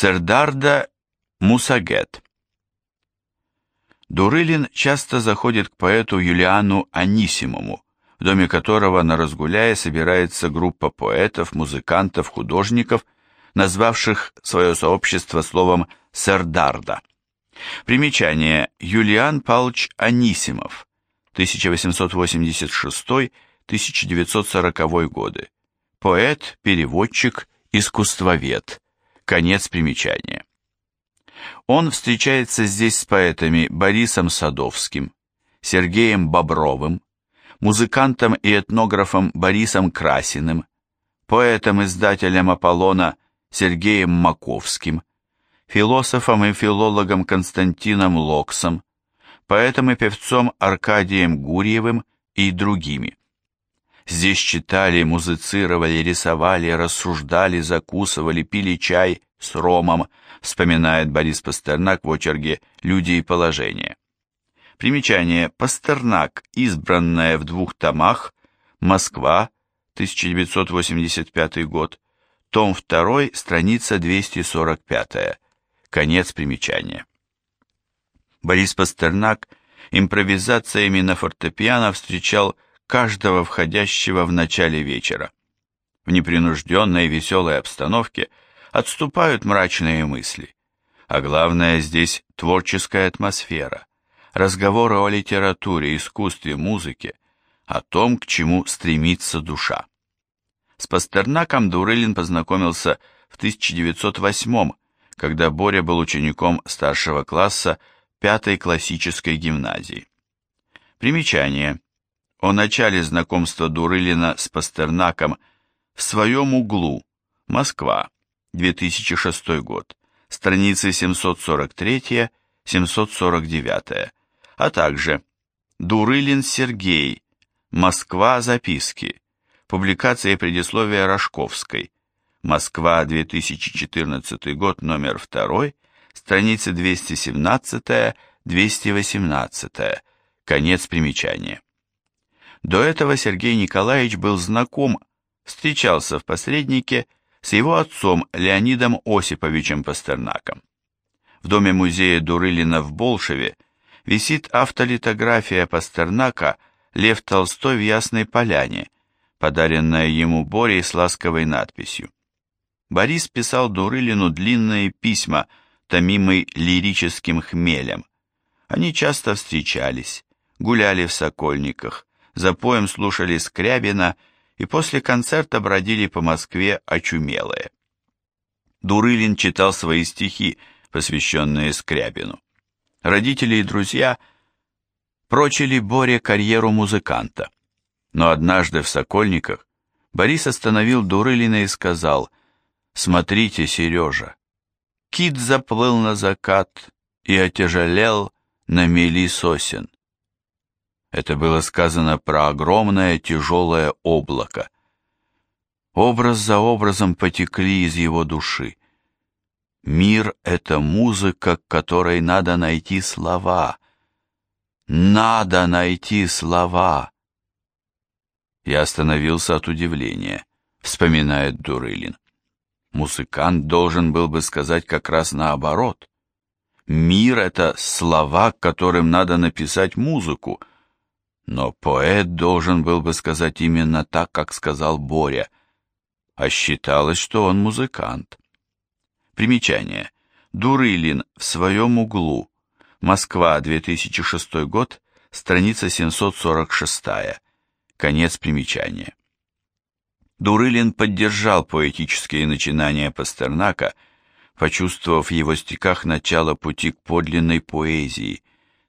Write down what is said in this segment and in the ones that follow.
Сердарда Мусагет Дурылин часто заходит к поэту Юлиану Анисимову, в доме которого на Разгуляе собирается группа поэтов, музыкантов, художников, назвавших свое сообщество словом «Сердарда». Примечание. Юлиан Павлович Анисимов, 1886-1940 годы. Поэт, переводчик, искусствовед. Конец примечания. Он встречается здесь с поэтами Борисом Садовским, Сергеем Бобровым, музыкантом и этнографом Борисом Красиным, поэтом-издателем Аполлона Сергеем Маковским, философом и филологом Константином Локсом, поэтом и певцом Аркадием Гурьевым и другими. Здесь читали, музицировали, рисовали, рассуждали, закусывали, пили чай с ромом, вспоминает Борис Пастернак в очерке «Люди и положение». Примечание. Пастернак, избранная в двух томах, Москва, 1985 год, том 2, страница 245. Конец примечания. Борис Пастернак импровизациями на фортепиано встречал каждого входящего в начале вечера. В непринужденной веселой обстановке отступают мрачные мысли. А главное здесь творческая атмосфера, разговоры о литературе, искусстве, музыке, о том, к чему стремится душа. С Пастернаком Дурылин познакомился в 1908 когда Боря был учеником старшего класса пятой классической гимназии. Примечание о начале знакомства Дурылина с Пастернаком в своем углу, Москва, 2006 год, страницы 743-749, а также Дурылин Сергей, Москва, записки, публикация и предисловие Рожковской, Москва, 2014 год, номер 2, страницы 217-218, конец примечания. До этого Сергей Николаевич был знаком, встречался в посреднике с его отцом Леонидом Осиповичем Пастернаком. В доме музея Дурылина в Болшеве висит автолитография Пастернака «Лев Толстой в Ясной Поляне», подаренная ему Борей с ласковой надписью. Борис писал Дурылину длинные письма, томимый лирическим хмелем. Они часто встречались, гуляли в Сокольниках, за поем слушали Скрябина и после концерта бродили по Москве очумелые. Дурылин читал свои стихи, посвященные Скрябину. Родители и друзья прочили Боре карьеру музыканта. Но однажды в Сокольниках Борис остановил Дурылина и сказал «Смотрите, Сережа, кит заплыл на закат и отяжелел на мели сосен. Это было сказано про огромное тяжелое облако. Образ за образом потекли из его души. Мир — это музыка, к которой надо найти слова. Надо найти слова. Я остановился от удивления, вспоминает Дурылин. Музыкант должен был бы сказать как раз наоборот. Мир — это слова, к которым надо написать музыку, но поэт должен был бы сказать именно так, как сказал Боря, а считалось, что он музыкант. Примечание. Дурылин в своем углу. Москва, 2006 год, страница 746. Конец примечания. Дурылин поддержал поэтические начинания Пастернака, почувствовав в его стихах начало пути к подлинной поэзии,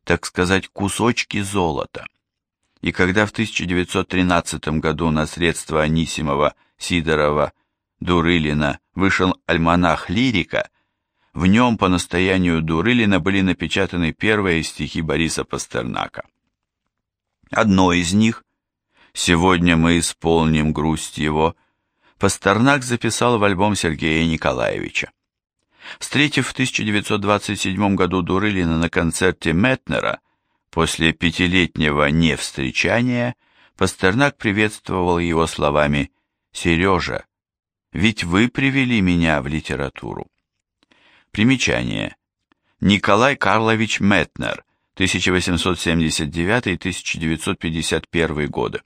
так сказать, кусочки золота и когда в 1913 году на средства Анисимова, Сидорова, Дурылина вышел альманах «Лирика», в нем по настоянию Дурылина были напечатаны первые стихи Бориса Пастернака. Одно из них «Сегодня мы исполним грусть его» Пастернак записал в альбом Сергея Николаевича. Встретив в 1927 году Дурылина на концерте Метнера, После пятилетнего невстречания Пастернак приветствовал его словами «Сережа, ведь вы привели меня в литературу». Примечание. Николай Карлович Метнер, 1879-1951 годы.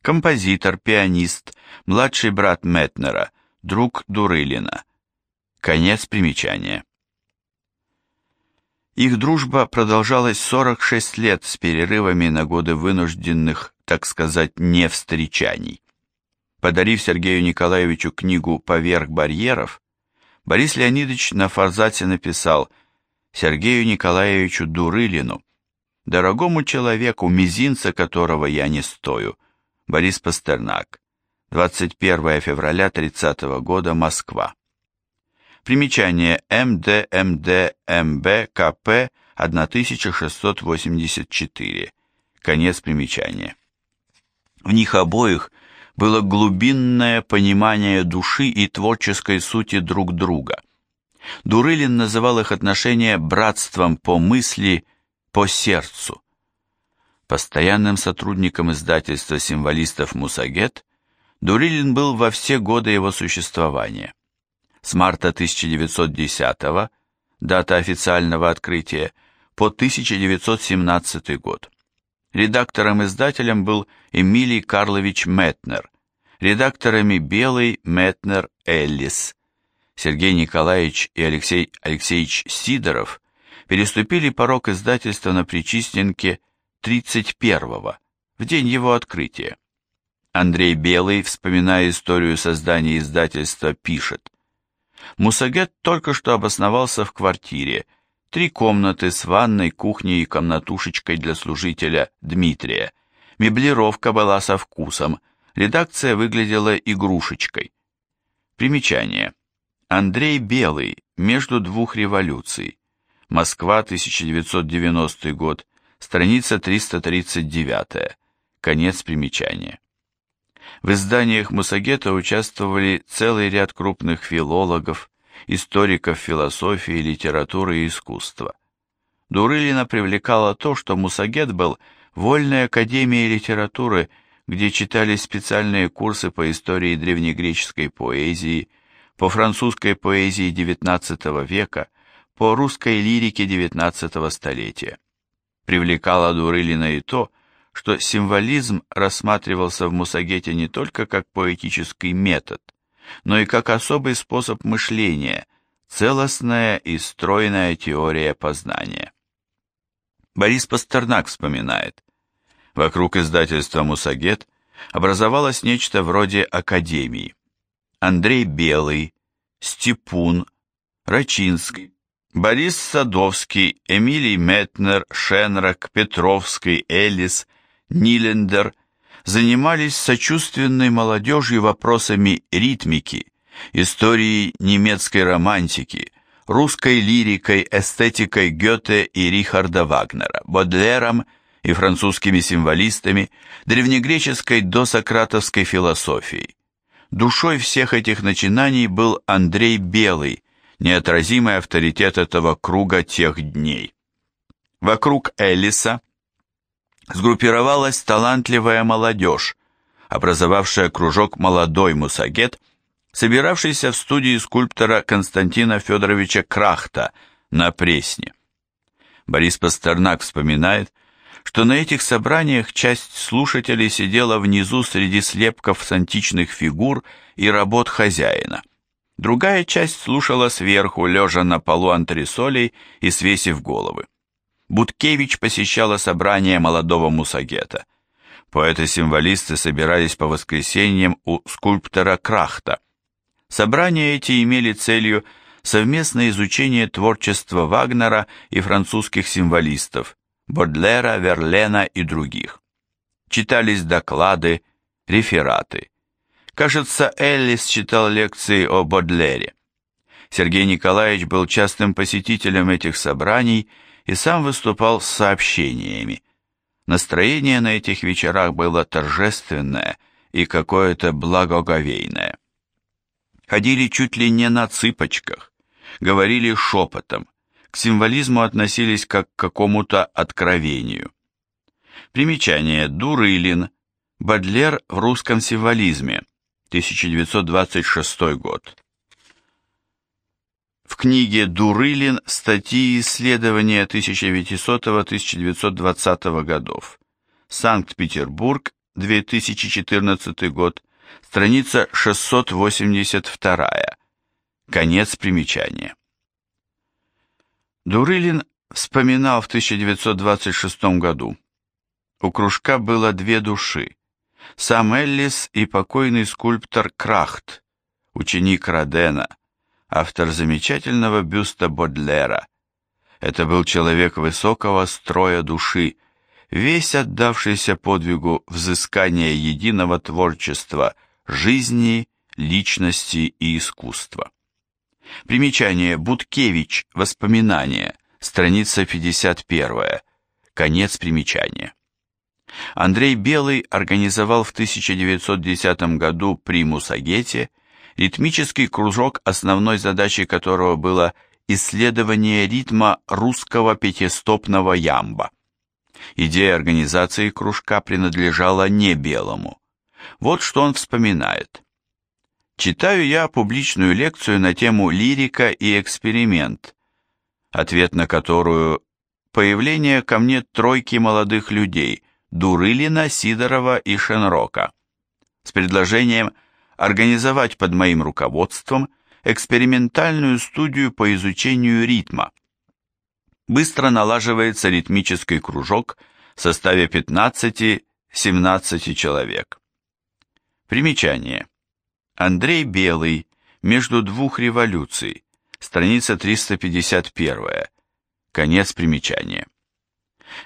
Композитор, пианист, младший брат Метнера, друг Дурылина. Конец примечания. Их дружба продолжалась 46 лет с перерывами на годы вынужденных, так сказать, невстречаний. Подарив Сергею Николаевичу книгу «Поверх барьеров», Борис Леонидович на форзаце написал Сергею Николаевичу Дурылину, дорогому человеку, мизинца которого я не стою, Борис Пастернак, 21 февраля 30 года, Москва. Примечание МДМД МБ КП 1684. Конец примечания. В них обоих было глубинное понимание души и творческой сути друг друга. Дурылин называл их отношения братством по мысли, по сердцу. Постоянным сотрудником издательства символистов «Мусагет» Дурылин был во все годы его существования. С марта 1910 дата официального открытия, по 1917 год. Редактором-издателем был Эмилий Карлович Метнер, редакторами Белый, Метнер, Эллис. Сергей Николаевич и Алексей Алексеевич Сидоров переступили порог издательства на Причистенке 31-го, в день его открытия. Андрей Белый, вспоминая историю создания издательства, пишет. Мусагет только что обосновался в квартире, три комнаты с ванной, кухней и комнатушечкой для служителя Дмитрия. Меблировка была со вкусом, редакция выглядела игрушечкой. Примечание. Андрей Белый, между двух революций. Москва, 1990 год, страница 339, конец примечания. В изданиях Мусагета участвовали целый ряд крупных филологов, историков философии, литературы и искусства. Дурылина привлекало то, что Мусагет был вольной академией литературы, где читались специальные курсы по истории древнегреческой поэзии, по французской поэзии XIX века, по русской лирике XIX столетия. Привлекало Дурылина и то, что символизм рассматривался в Мусагете не только как поэтический метод, но и как особый способ мышления, целостная и стройная теория познания. Борис Пастернак вспоминает, вокруг издательства «Мусагет» образовалось нечто вроде академии. Андрей Белый, Степун, Рачинский, Борис Садовский, Эмилий Метнер, Шенрак, Петровский, Элис – Нилендер занимались сочувственной молодежью вопросами ритмики, историей немецкой романтики, русской лирикой, эстетикой Гёте и Рихарда Вагнера, Бодлером и французскими символистами, древнегреческой досократовской философией. Душой всех этих начинаний был Андрей Белый, неотразимый авторитет этого круга тех дней. Вокруг Эллиса сгруппировалась талантливая молодежь, образовавшая кружок «Молодой Мусагет», собиравшийся в студии скульптора Константина Федоровича Крахта на Пресне. Борис Пастернак вспоминает, что на этих собраниях часть слушателей сидела внизу среди слепков с античных фигур и работ хозяина. Другая часть слушала сверху, лежа на полу антресолей и свесив головы. Буткевич посещала собрание молодого мусагета. Поэты-символисты собирались по воскресеньям у скульптора Крахта. Собрания эти имели целью совместное изучение творчества Вагнера и французских символистов, Бодлера, Верлена и других. Читались доклады, рефераты. Кажется, Эллис читал лекции о Бодлере. Сергей Николаевич был частым посетителем этих собраний и сам выступал с сообщениями. Настроение на этих вечерах было торжественное и какое-то благоговейное. Ходили чуть ли не на цыпочках, говорили шепотом, к символизму относились как к какому-то откровению. Примечание Дурылин, Бадлер в русском символизме, 1926 год. В книге Дурылин статьи исследования 1900-1920 годов. Санкт-Петербург, 2014 год, страница 682. Конец примечания. Дурылин вспоминал в 1926 году. У кружка было две души. Сам Эллис и покойный скульптор Крахт, ученик Родена, автор замечательного бюста Бодлера. Это был человек высокого строя души, весь отдавшийся подвигу взыскания единого творчества, жизни, личности и искусства. Примечание Буткевич. Воспоминания. Страница 51. Конец примечания. Андрей Белый организовал в 1910 году при Мусагете ритмический кружок, основной задачей которого было исследование ритма русского пятистопного ямба. Идея организации кружка принадлежала не Белому. Вот что он вспоминает. Читаю я публичную лекцию на тему «Лирика и эксперимент», ответ на которую появление ко мне тройки молодых людей Дурылина, Сидорова и Шенрока с предложением организовать под моим руководством экспериментальную студию по изучению ритма. Быстро налаживается ритмический кружок в составе 15-17 человек. Примечание. Андрей Белый. Между двух революций. Страница 351. Конец примечания.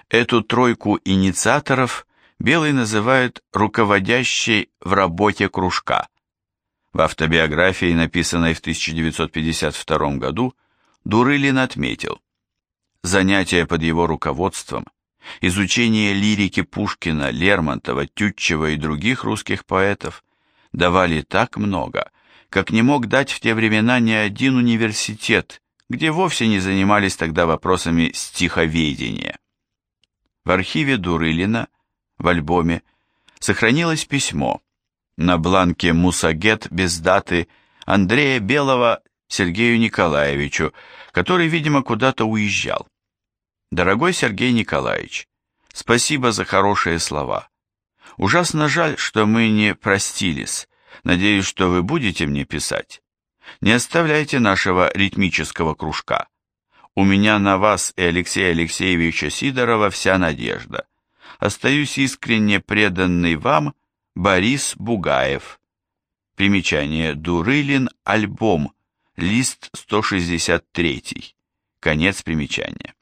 Эту тройку инициаторов Белый называет руководящей в работе кружка. В автобиографии, написанной в 1952 году, Дурылин отметил, занятия под его руководством, изучение лирики Пушкина, Лермонтова, Тютчева и других русских поэтов давали так много, как не мог дать в те времена ни один университет, где вовсе не занимались тогда вопросами стиховедения. В архиве Дурылина, в альбоме, сохранилось письмо на бланке «Мусагет» без даты Андрея Белого Сергею Николаевичу, который, видимо, куда-то уезжал. Дорогой Сергей Николаевич, спасибо за хорошие слова. Ужасно жаль, что мы не простились. Надеюсь, что вы будете мне писать. Не оставляйте нашего ритмического кружка. У меня на вас и Алексея Алексеевича Сидорова вся надежда. Остаюсь искренне преданный вам, Борис Бугаев. Примечание Дурылин, альбом, лист 163. Конец примечания.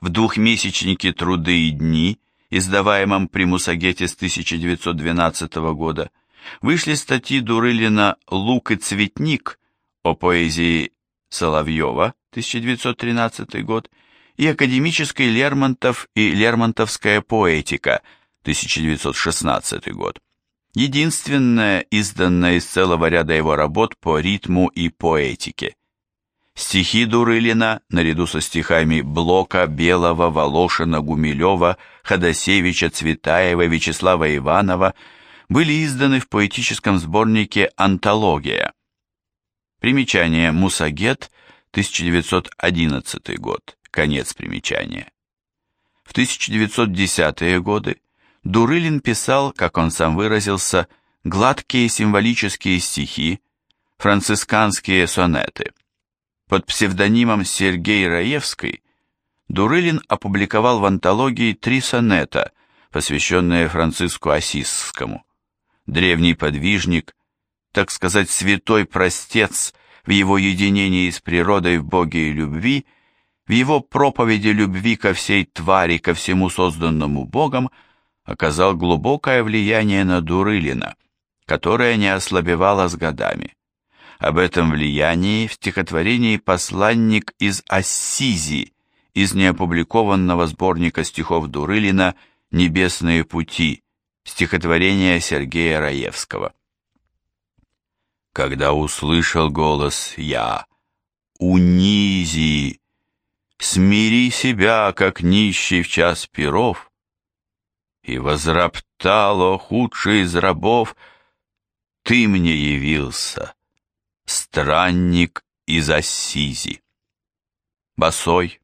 В двухмесячнике «Труды и дни», издаваемом при Мусагете с 1912 года, вышли статьи Дурылина «Лук и цветник» о поэзии Соловьева 1913 год, и академической Лермонтов и Лермонтовская поэтика 1916 год. Единственная, изданная из целого ряда его работ по ритму и поэтике. Стихи Дурылина, наряду со стихами Блока, Белого, Волошина, Гумилева, Ходосевича, Цветаева, Вячеслава Иванова, были изданы в поэтическом сборнике «Антология». Примечание Мусагет – 1911 год, конец примечания. В 1910-е годы Дурылин писал, как он сам выразился, гладкие символические стихи, францисканские сонеты. Под псевдонимом Сергей Раевский Дурылин опубликовал в антологии три сонета, посвященные Франциску Осисскому. Древний подвижник, так сказать, святой простец – в его единении с природой в Боге и любви, в его проповеди любви ко всей твари, ко всему созданному Богом, оказал глубокое влияние на Дурылина, которое не ослабевало с годами. Об этом влиянии в стихотворении «Посланник из Ассизи» из неопубликованного сборника стихов Дурылина «Небесные пути» стихотворение Сергея Раевского когда услышал голос я, «Унизи, смири себя, как нищий в час перов!» И возроптало худший из рабов, «Ты мне явился, странник из Ассизи. Босой,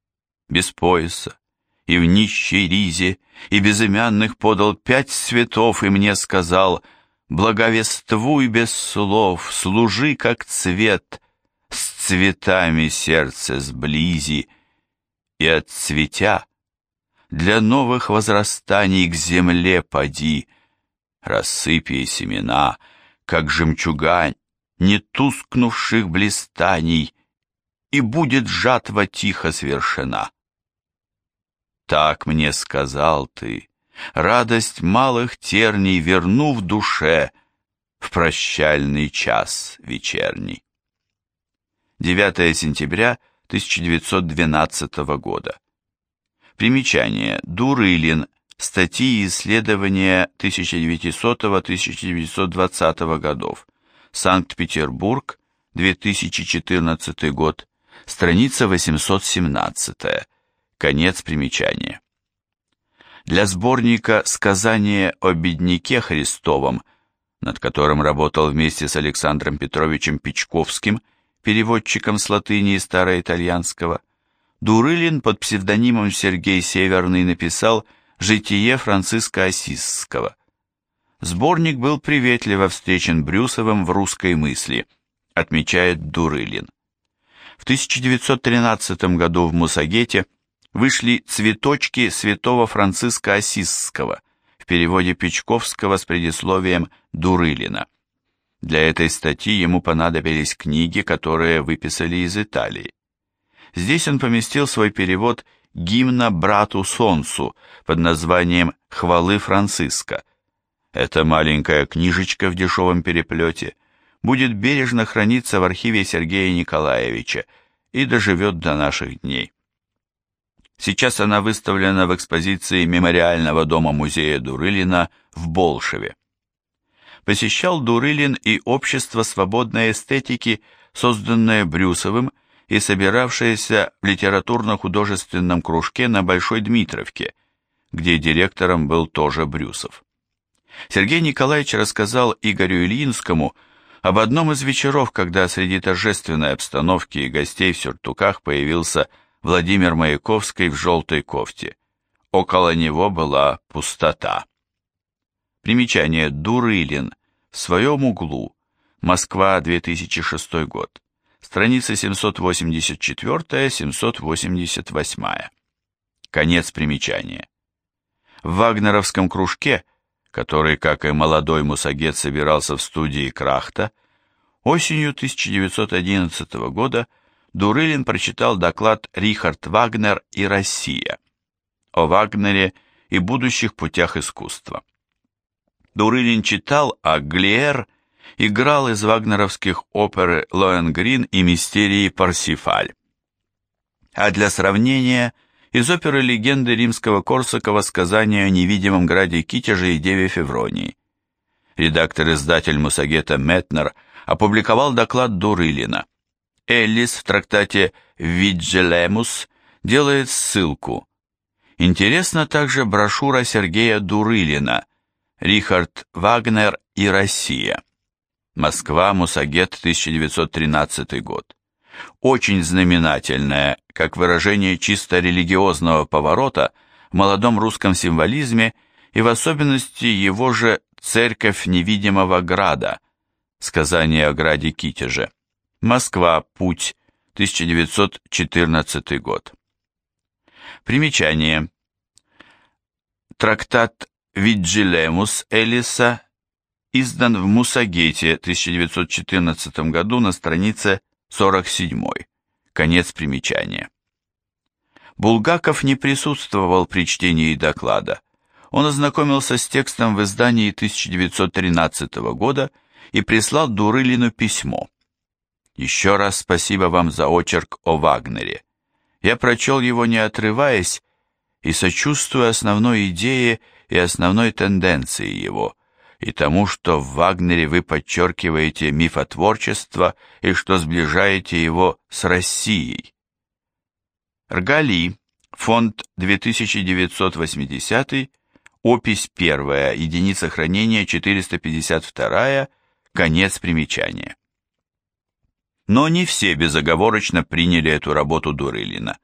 без пояса, и в нищей ризе, и безымянных подал пять цветов, и мне сказал, благовествуй без слов, служи как цвет, с цветами сердце сблизи, и от цветя для новых возрастаний к земле поди, рассыпи семена, как жемчугань, не тускнувших блистаний, и будет жатва тихо свершена. Так мне сказал ты, радость малых терней верну в душе в прощальный час вечерний. 9 сентября 1912 года. Примечание. Дурылин. Статьи и исследования 1900-1920 годов. Санкт-Петербург, 2014 год. Страница 817. Конец примечания. Для сборника «Сказание о бедняке Христовом», над которым работал вместе с Александром Петровичем Печковским, переводчиком с латыни и староитальянского, Дурылин под псевдонимом Сергей Северный написал «Житие Франциска Осисского». Сборник был приветливо встречен Брюсовым в русской мысли, отмечает Дурылин. В 1913 году в Мусагете вышли «Цветочки святого Франциска Осисского» в переводе Печковского с предисловием Дурылина. Для этой статьи ему понадобились книги, которые выписали из Италии. Здесь он поместил свой перевод гимна брату Солнцу под названием «Хвалы Франциска». Эта маленькая книжечка в дешевом переплете будет бережно храниться в архиве Сергея Николаевича и доживет до наших дней. Сейчас она выставлена в экспозиции Мемориального дома-музея Дурылина в Болшеве. Посещал Дурылин и Общество свободной эстетики, созданное Брюсовым и собиравшаяся в литературно-художественном кружке на Большой Дмитровке, где директором был тоже Брюсов. Сергей Николаевич рассказал Игорю Ильинскому об одном из вечеров, когда среди торжественной обстановки и гостей в сюртуках появился Владимир Маяковский в желтой кофте. Около него была пустота. Примечание Дурылин в своем углу. Москва, 2006 год страницы 784-788. Конец примечания. В вагнеровском кружке, который, как и молодой Мусагет, собирался в студии Крахта, осенью 1911 года Дурылин прочитал доклад «Рихард Вагнер и Россия» о Вагнере и будущих путях искусства. Дурылин читал, а Глиер – играл из вагнеровских оперы «Лоэнгрин» и «Мистерии Парсифаль». А для сравнения, из оперы легенды римского Корсакова «Сказание о невидимом граде Китеже и Деве Февронии». Редактор-издатель Мусагета Метнер опубликовал доклад Дурылина. Эллис в трактате «Виджелемус» делает ссылку. Интересна также брошюра Сергея Дурылина «Рихард Вагнер и Россия». Москва, Мусагет, 1913 год. Очень знаменательное, как выражение чисто религиозного поворота в молодом русском символизме и в особенности его же «Церковь невидимого града», сказание о граде Китеже. Москва, Путь, 1914 год. Примечание. Трактат Виджилемус Элиса издан в Мусагете 1914 году на странице 47. Конец примечания. Булгаков не присутствовал при чтении доклада. Он ознакомился с текстом в издании 1913 года и прислал Дурылину письмо. «Еще раз спасибо вам за очерк о Вагнере. Я прочел его не отрываясь и сочувствуя основной идее и основной тенденции его – и тому, что в Вагнере вы подчеркиваете мифотворчество и что сближаете его с Россией. Ргали, фонд 2980, опись 1, единица хранения 452, конец примечания. Но не все безоговорочно приняли эту работу Дурылина.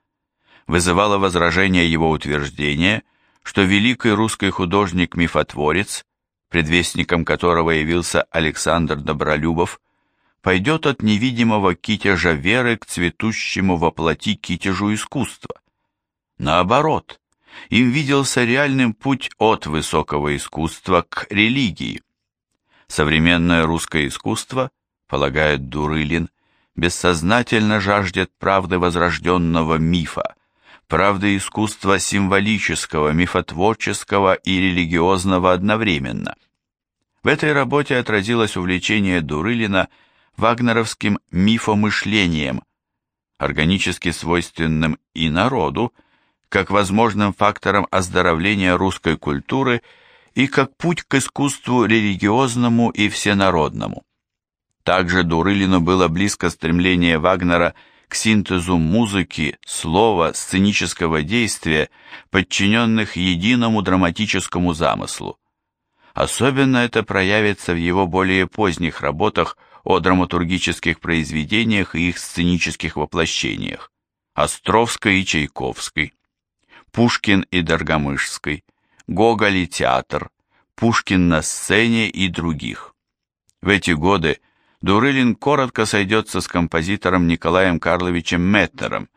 Вызывало возражение его утверждение, что великий русский художник-мифотворец, предвестником которого явился Александр Добролюбов, пойдет от невидимого китежа веры к цветущему во плоти китежу искусства. Наоборот, им виделся реальным путь от высокого искусства к религии. Современное русское искусство, полагает Дурылин, бессознательно жаждет правды возрожденного мифа, правды искусства символического, мифотворческого и религиозного одновременно. В этой работе отразилось увлечение Дурылина – вагнеровским мифомышлением, органически свойственным и народу, как возможным фактором оздоровления русской культуры и как путь к искусству религиозному и всенародному. Также Дурылину было близко стремление Вагнера к синтезу музыки, слова, сценического действия, подчиненных единому драматическому замыслу. Особенно это проявится в его более поздних работах о драматургических произведениях и их сценических воплощениях, Островской и Чайковской, Пушкин и Доргомышской, Гоголь и театр, Пушкин на сцене и других. В эти годы Дурылин коротко сойдется с композитором Николаем Карловичем Метнером,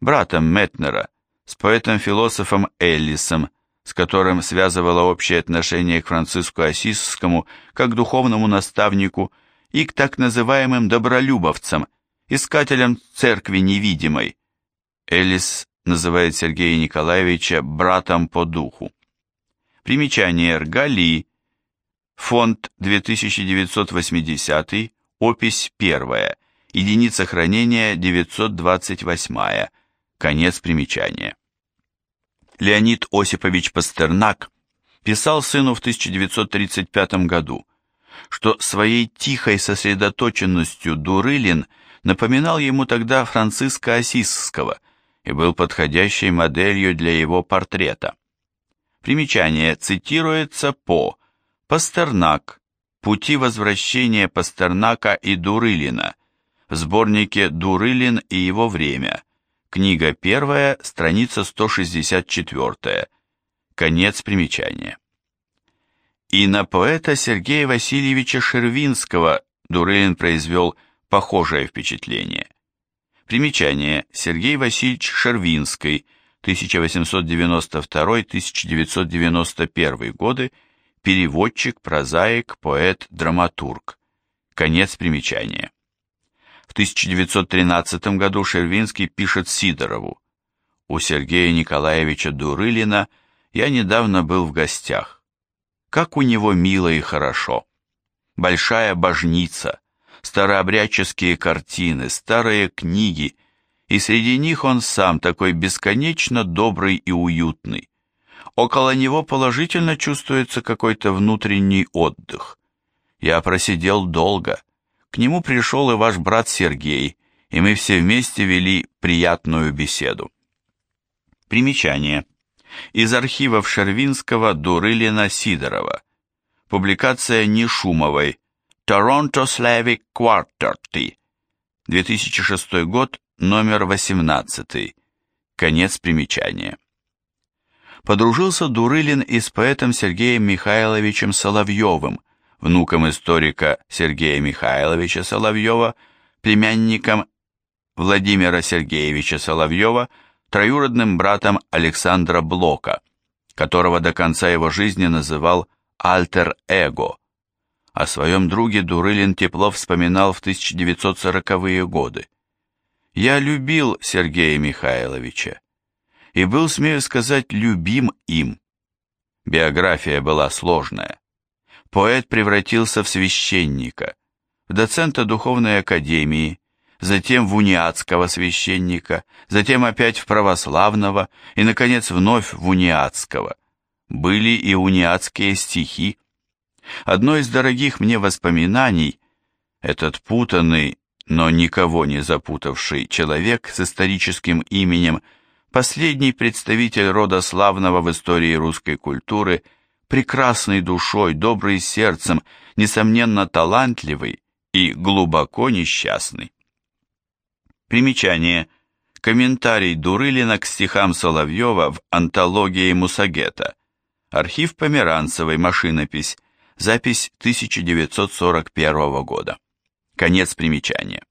братом Метнера, с поэтом-философом Эллисом, с которым связывало общее отношение к Франциску Осисскому как духовному наставнику и к так называемым добролюбовцам, искателям церкви невидимой. Элис называет Сергея Николаевича братом по духу. Примечание Ргали, фонд 2980, опись 1, единица хранения 928, конец примечания. Леонид Осипович Пастернак писал сыну в 1935 году – что своей тихой сосредоточенностью Дурылин напоминал ему тогда Франциска Осисского и был подходящей моделью для его портрета. Примечание цитируется по Пастернак «Пути возвращения Пастернака и Дурылина» в сборнике «Дурылин и его время», книга первая, страница 164, конец примечания. И на поэта Сергея Васильевича Шервинского Дурылин произвел похожее впечатление. Примечание. Сергей Васильевич Шервинский, 1892-1991 годы, переводчик, прозаик, поэт, драматург. Конец примечания. В 1913 году Шервинский пишет Сидорову. У Сергея Николаевича Дурылина я недавно был в гостях. Как у него мило и хорошо. Большая божница, старообрядческие картины, старые книги, и среди них он сам такой бесконечно добрый и уютный. Около него положительно чувствуется какой-то внутренний отдых. Я просидел долго. К нему пришел и ваш брат Сергей, и мы все вместе вели приятную беседу. Примечание. Из архивов Шервинского, Дурылина, Сидорова. Публикация Нешумовой. Toronto Slavic Quarterly. 2006 год, номер 18. Конец примечания. Подружился Дурылин и с поэтом Сергеем Михайловичем Соловьевым, внуком историка Сергея Михайловича Соловьева, племянником Владимира Сергеевича Соловьева, троюродным братом Александра Блока, которого до конца его жизни называл «альтер-эго». О своем друге Дурылин тепло вспоминал в 1940-е годы. «Я любил Сергея Михайловича и был, смею сказать, любим им. Биография была сложная. Поэт превратился в священника, в доцента духовной академии, затем в униатского священника, затем опять в православного и, наконец, вновь в униатского. Были и униатские стихи. Одно из дорогих мне воспоминаний – этот путанный, но никого не запутавший человек с историческим именем, последний представитель рода славного в истории русской культуры, прекрасной душой, добрый сердцем, несомненно талантливый и глубоко несчастный. Примечание. Комментарий Дурылина к стихам Соловьева в антологии Мусагета. Архив Померанцевой, машинопись, запись 1941 года. Конец примечания.